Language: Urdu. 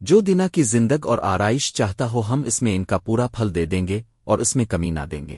جو دنا کی زندگ اور آرائش چاہتا ہو ہم اس میں ان کا پورا پھل دے دیں گے اور اس میں کمی نہ دیں گے۔